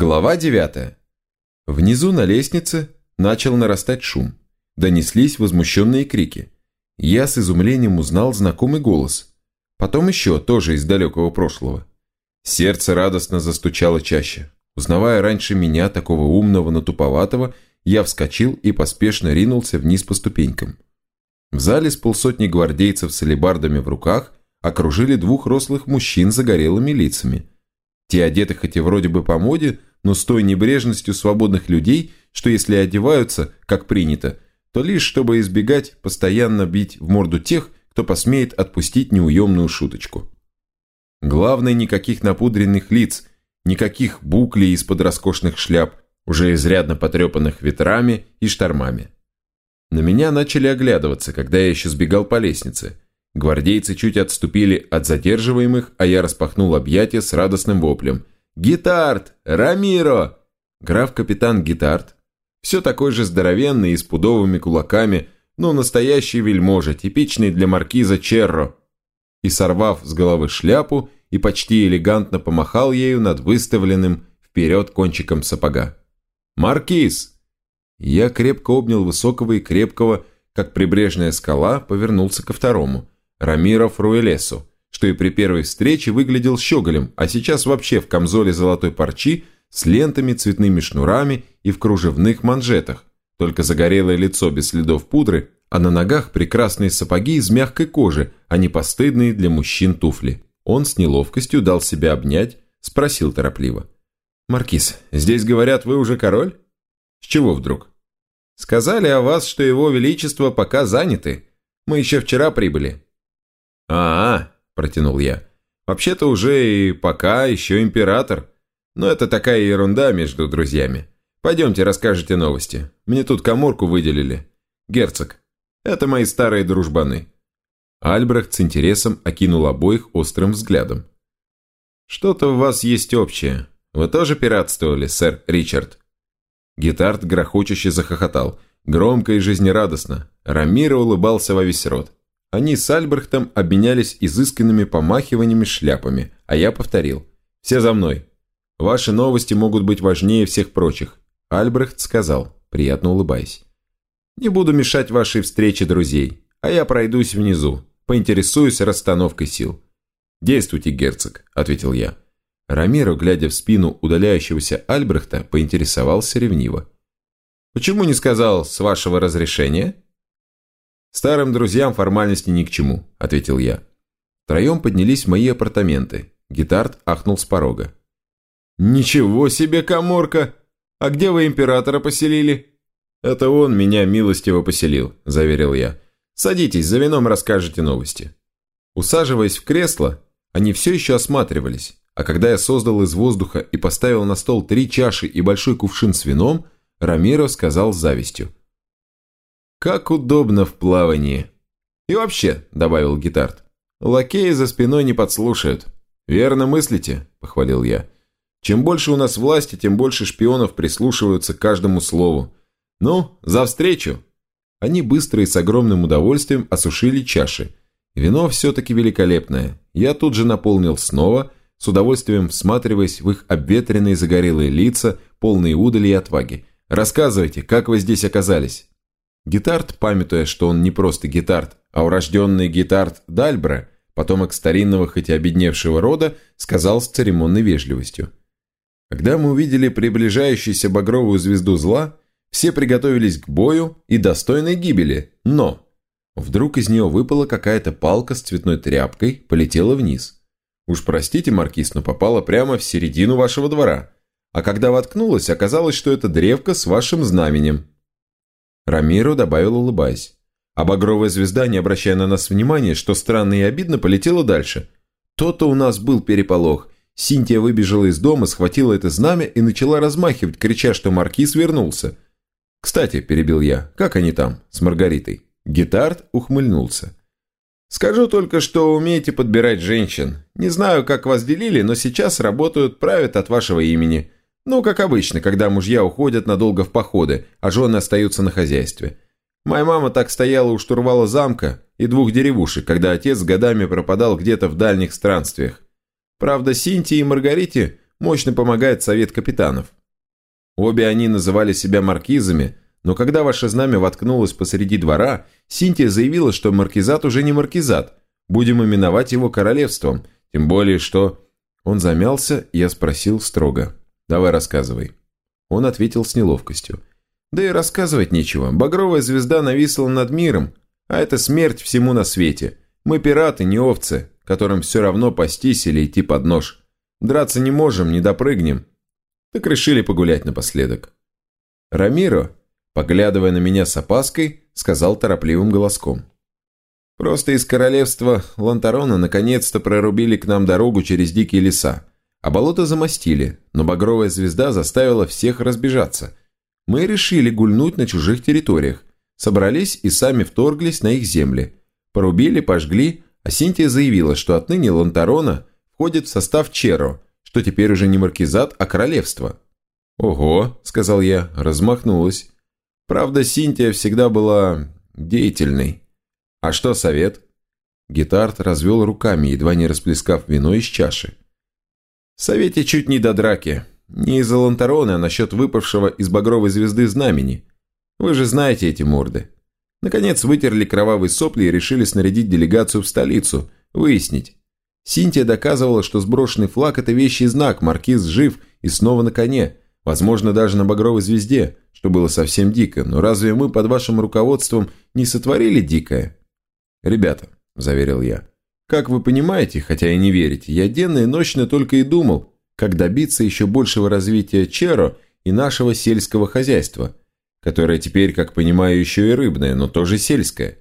Глава 9. Внизу на лестнице начал нарастать шум. Донеслись возмущенные крики. Я с изумлением узнал знакомый голос. Потом еще, тоже из далекого прошлого. Сердце радостно застучало чаще. Узнавая раньше меня, такого умного, но туповатого, я вскочил и поспешно ринулся вниз по ступенькам. В зале с полсотни гвардейцев с алебардами в руках окружили двух рослых мужчин с загорелыми лицами – те одеты хоть и вроде бы по моде, но с той небрежностью свободных людей, что если одеваются, как принято, то лишь чтобы избегать постоянно бить в морду тех, кто посмеет отпустить неуемную шуточку. Главное, никаких напудренных лиц, никаких буклей из-под роскошных шляп, уже изрядно потрепанных ветрами и штормами. На меня начали оглядываться, когда я еще сбегал по лестнице – Гвардейцы чуть отступили от задерживаемых, а я распахнул объятия с радостным воплем. «Гитард! Рамиро!» Граф-капитан Гитард, все такой же здоровенный и с пудовыми кулаками, но настоящий вельможа, типичный для маркиза Черро. И сорвав с головы шляпу, и почти элегантно помахал ею над выставленным вперед кончиком сапога. «Маркиз!» Я крепко обнял высокого и крепкого, как прибрежная скала, повернулся ко второму – Рамиро Фруэлесу, что и при первой встрече выглядел щеголем, а сейчас вообще в камзоле золотой парчи с лентами, цветными шнурами и в кружевных манжетах, только загорелое лицо без следов пудры, а на ногах прекрасные сапоги из мягкой кожи, а не постыдные для мужчин туфли. Он с неловкостью дал себя обнять, спросил торопливо. «Маркиз, здесь говорят, вы уже король? С чего вдруг?» «Сказали о вас, что его величество пока заняты. Мы еще вчера прибыли. «А, -а – протянул я. «Вообще-то уже и пока еще император. Но это такая ерунда между друзьями. Пойдемте, расскажите новости. Мне тут коморку выделили. Герцог. Это мои старые дружбаны». Альбрехт с интересом окинул обоих острым взглядом. «Что-то у вас есть общее. Вы тоже пиратствовали, сэр Ричард?» Гитард грохочуще захохотал, громко и жизнерадостно. Рамира улыбался во весь рот. Они с Альбрехтом обменялись изысканными помахиваниями шляпами, а я повторил. «Все за мной. Ваши новости могут быть важнее всех прочих», Альбрехт сказал, приятно улыбаясь. «Не буду мешать вашей встрече друзей, а я пройдусь внизу, поинтересуюсь расстановкой сил». «Действуйте, герцог», – ответил я. Рамиро, глядя в спину удаляющегося Альбрехта, поинтересовался ревниво. «Почему не сказал «с вашего разрешения»?» «Старым друзьям формальности ни к чему», – ответил я. Втроем поднялись в мои апартаменты. Гитард ахнул с порога. «Ничего себе, коморка! А где вы императора поселили?» «Это он меня милостиво поселил», – заверил я. «Садитесь, за вином расскажете новости». Усаживаясь в кресло, они все еще осматривались, а когда я создал из воздуха и поставил на стол три чаши и большой кувшин с вином, Рамиро сказал с завистью. Как удобно в плавании. И вообще, добавил Гитард, лакеи за спиной не подслушают. Верно мыслите, похвалил я. Чем больше у нас власти, тем больше шпионов прислушиваются к каждому слову. Ну, за встречу. Они быстро и с огромным удовольствием осушили чаши. Вино все-таки великолепное. Я тут же наполнил снова, с удовольствием всматриваясь в их обветренные загорелые лица, полные удали и отваги. «Рассказывайте, как вы здесь оказались?» Гитард, памятуя, что он не просто гитард, а урожденный гитард Дальбре, потомок старинного хоть и обедневшего рода, сказал с церемонной вежливостью. Когда мы увидели приближающуюся багровую звезду зла, все приготовились к бою и достойной гибели, но... Вдруг из нее выпала какая-то палка с цветной тряпкой, полетела вниз. Уж простите, Маркиз, но попала прямо в середину вашего двора. А когда воткнулась, оказалось, что это древко с вашим знаменем. Рамиро добавил, улыбаясь. А багровая звезда, не обращая на нас внимания, что странно и обидно, полетела дальше. То-то у нас был переполох. Синтия выбежала из дома, схватила это знамя и начала размахивать, крича, что маркиз вернулся. «Кстати», – перебил я, – «как они там, с Маргаритой?» Гитард ухмыльнулся. «Скажу только, что умеете подбирать женщин. Не знаю, как вас делили, но сейчас работают, правят от вашего имени. Ну, как обычно, когда мужья уходят надолго в походы, а жены остаются на хозяйстве. Моя мама так стояла у штурвала замка и двух деревушек, когда отец годами пропадал где-то в дальних странствиях. Правда, Синтии и Маргарите мощно помогает совет капитанов. Обе они называли себя маркизами, но когда ваше знамя воткнулось посреди двора, Синтия заявила, что маркизат уже не маркизат, будем именовать его королевством, тем более что... Он замялся, и я спросил строго. «Давай рассказывай». Он ответил с неловкостью. «Да и рассказывать нечего. Багровая звезда нависла над миром, а это смерть всему на свете. Мы пираты, не овцы, которым все равно пастись или идти под нож. Драться не можем, не допрыгнем. Так решили погулять напоследок». Рамиро, поглядывая на меня с опаской, сказал торопливым голоском. «Просто из королевства Лантарона наконец-то прорубили к нам дорогу через дикие леса, а болото замостили, но багровая звезда заставила всех разбежаться. Мы решили гульнуть на чужих территориях, собрались и сами вторглись на их земли. Порубили, пожгли, а Синтия заявила, что отныне Лантарона входит в состав Черо, что теперь уже не маркизат, а королевство. «Ого», — сказал я, размахнулась. Правда, Синтия всегда была деятельной. А что совет? Гитард развел руками, едва не расплескав вино из чаши. В совете чуть не до драки. Не из-за Лантарона, а насчет выпавшего из багровой звезды знамени. Вы же знаете эти морды. Наконец вытерли кровавые сопли и решили снарядить делегацию в столицу, выяснить. Синтия доказывала, что сброшенный флаг – это вещий знак, маркиз жив и снова на коне, возможно, даже на багровой звезде, что было совсем дико, но разве мы под вашим руководством не сотворили дикое? «Ребята», – заверил я, – «как вы понимаете, хотя и не верите, я денно и ночно только и думал, как добиться еще большего развития Черо и нашего сельского хозяйства, которое теперь, как понимаю, еще и рыбное, но тоже сельское».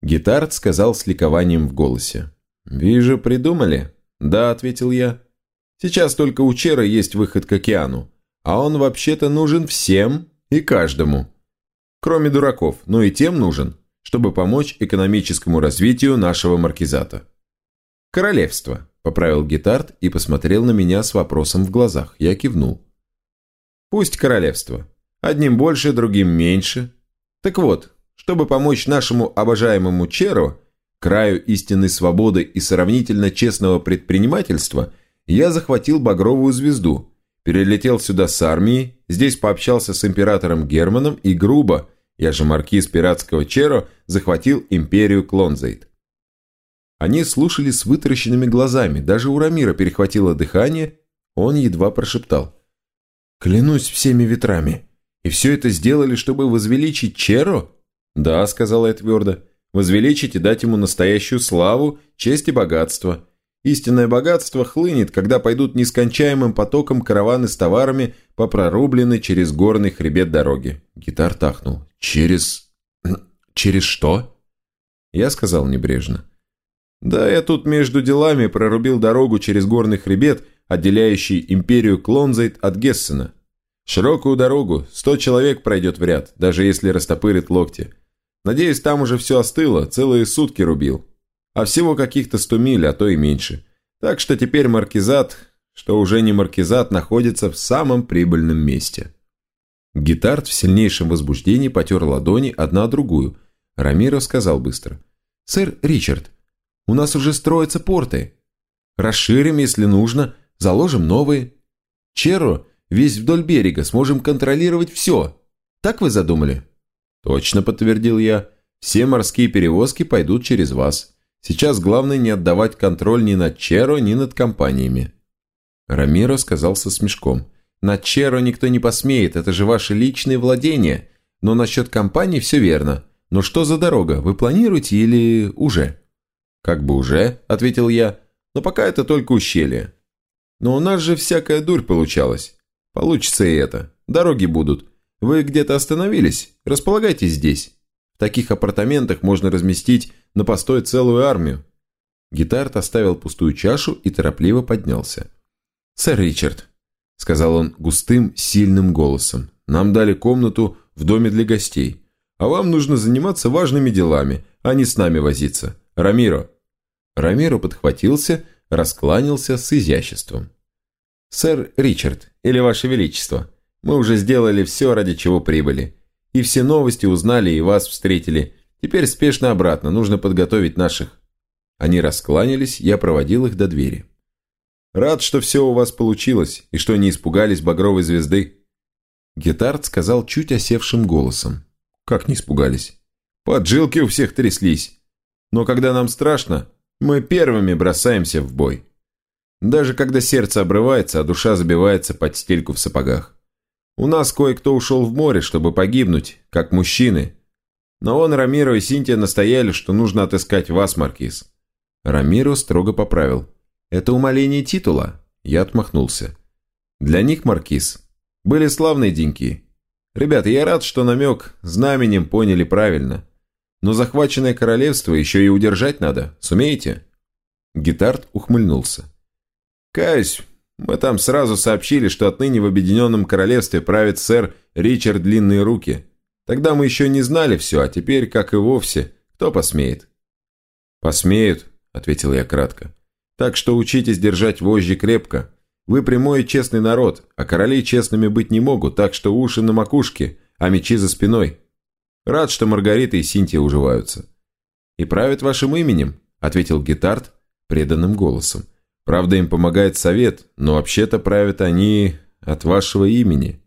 Гитард сказал с ликованием в голосе. «Вижу, придумали?» «Да», – ответил я. «Сейчас только у Чера есть выход к океану, а он вообще-то нужен всем и каждому. Кроме дураков, но и тем нужен, чтобы помочь экономическому развитию нашего маркизата». «Королевство», – поправил Гитард и посмотрел на меня с вопросом в глазах. Я кивнул. «Пусть королевство. Одним больше, другим меньше. Так вот, чтобы помочь нашему обожаемому Черу, краю истинной свободы и сравнительно честного предпринимательства, я захватил Багровую звезду, перелетел сюда с армией, здесь пообщался с императором Германом и грубо, я же маркиз пиратского Черо, захватил империю Клонзейт. Они слушали с вытаращенными глазами, даже у Рамира перехватило дыхание, он едва прошептал. «Клянусь всеми ветрами. И все это сделали, чтобы возвеличить Черо?» «Да», — сказала я твердо, — «возвеличить и дать ему настоящую славу, честь и богатство. Истинное богатство хлынет, когда пойдут нескончаемым потоком караваны с товарами по прорубленной через горный хребет дороги». Гитар тахнул. «Через... через что?» Я сказал небрежно. Да, я тут между делами прорубил дорогу через горный хребет, отделяющий империю Клонзайт от Гессена. Широкую дорогу, сто человек пройдет в ряд, даже если растопырит локти. Надеюсь, там уже все остыло, целые сутки рубил. А всего каких-то сто миль, а то и меньше. Так что теперь маркизат, что уже не маркизат, находится в самом прибыльном месте. Гитард в сильнейшем возбуждении потер ладони одна другую. Рамиро сказал быстро. «Сэр Ричард, у нас уже строятся порты. Расширим, если нужно, заложим новые. Черро весь вдоль берега, сможем контролировать все. Так вы задумали?» «Точно», — подтвердил я. «Все морские перевозки пойдут через вас. Сейчас главное не отдавать контроль ни над Черо, ни над компаниями». Рамиро сказал со смешком. «Над Черо никто не посмеет, это же ваши личные владения. Но насчет компаний все верно. Но что за дорога, вы планируете или уже?» «Как бы уже», – ответил я, – «но пока это только ущелье». «Но у нас же всякая дурь получалась. Получится и это. Дороги будут. Вы где-то остановились? Располагайтесь здесь. В таких апартаментах можно разместить на постой целую армию». Гитард оставил пустую чашу и торопливо поднялся. «Сэр Ричард», – сказал он густым, сильным голосом, – «нам дали комнату в доме для гостей, а вам нужно заниматься важными делами, а не с нами возиться. Рамиро!» Рамиро подхватился, раскланялся с изяществом. «Сэр Ричард, или Ваше Величество, мы уже сделали все, ради чего прибыли. И все новости узнали и вас встретили. Теперь спешно обратно, нужно подготовить наших». Они раскланялись, я проводил их до двери. Рад, что все у вас получилось, и что не испугались багровой звезды». Гитард сказал чуть осевшим голосом. «Как не испугались?» «Поджилки у всех тряслись. Но когда нам страшно, мы первыми бросаемся в бой. Даже когда сердце обрывается, а душа забивается под стельку в сапогах. У нас кое-кто ушел в море, чтобы погибнуть, как мужчины. Но он, Рамиро и Синтия настояли, что нужно отыскать вас, Маркиз. Рамиро строго поправил. «Это умоление титула?» Я отмахнулся. «Для них, Маркиз, были славные деньки. Ребята, я рад, что намек знаменем поняли правильно. Но захваченное королевство еще и удержать надо. Сумеете?» Гитард ухмыльнулся. «Каюсь, мы там сразу сообщили, что отныне в Объединенном Королевстве правит сэр Ричард Длинные Руки. Тогда мы еще не знали все, а теперь, как и вовсе, кто посмеет?» «Посмеют», — ответил я кратко. «Так что учитесь держать вожжи крепко. Вы прямой и честный народ, а короли честными быть не могут, так что уши на макушке, а мечи за спиной. Рад, что Маргарита и Синтия уживаются». «И правят вашим именем», — ответил Гитард преданным голосом. «Правда, им помогает совет, но вообще-то правят они от вашего имени».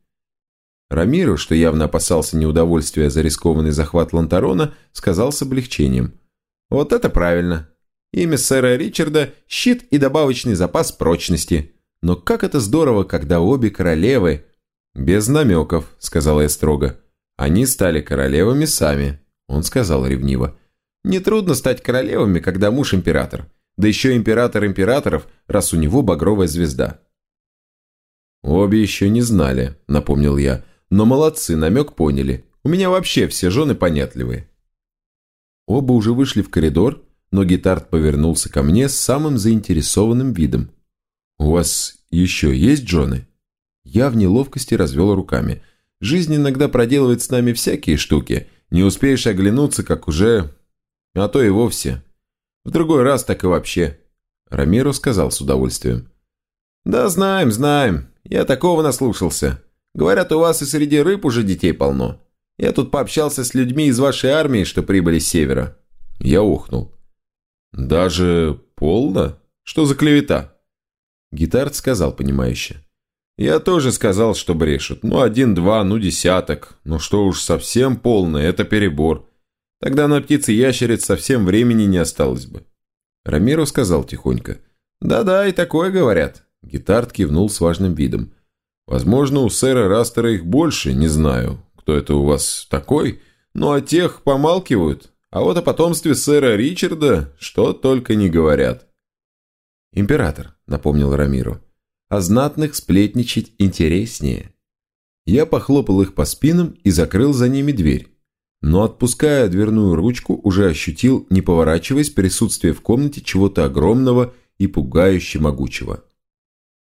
Рамиру, что явно опасался неудовольствия за рискованный захват Лантарона, сказал с облегчением. «Вот это правильно. Имя сэра Ричарда – щит и добавочный запас прочности. Но как это здорово, когда обе королевы...» «Без намеков», – сказала я строго. «Они стали королевами сами», – он сказал ревниво. «Нетрудно стать королевами, когда муж император. Да еще император императоров, раз у него багровая звезда». «Обе еще не знали», – напомнил я. «Но молодцы, намек поняли. У меня вообще все жены понятливые». Оба уже вышли в коридор, но Гитард повернулся ко мне с самым заинтересованным видом. «У вас еще есть жены?» Я в неловкости развел руками. «Жизнь иногда проделывает с нами всякие штуки. Не успеешь оглянуться, как уже... А то и вовсе. В другой раз так и вообще». Рамиро сказал с удовольствием. «Да знаем, знаем. Я такого наслушался. Говорят, у вас и среди рыб уже детей полно. Я тут пообщался с людьми из вашей армии, что прибыли с севера». Я охнул. «Даже полно? Что за клевета?» Гитард сказал понимающе. «Я тоже сказал, что брешут. Ну, один-два, ну, десяток. Ну, что уж совсем полное, это перебор. Тогда на птицы-ящериц совсем времени не осталось бы». Рамиро сказал тихонько. «Да-да, и такое говорят». Гитард кивнул с важным видом. «Возможно, у сэра Растера их больше, не знаю, кто это у вас такой, но о тех помалкивают. А вот о потомстве сэра Ричарда что только не говорят. «Император», — напомнил Рамиру, — «о знатных сплетничать интереснее». Я похлопал их по спинам и закрыл за ними дверь. Но отпуская дверную ручку, уже ощутил, не поворачиваясь, присутствие в комнате чего-то огромного и пугающе могучего.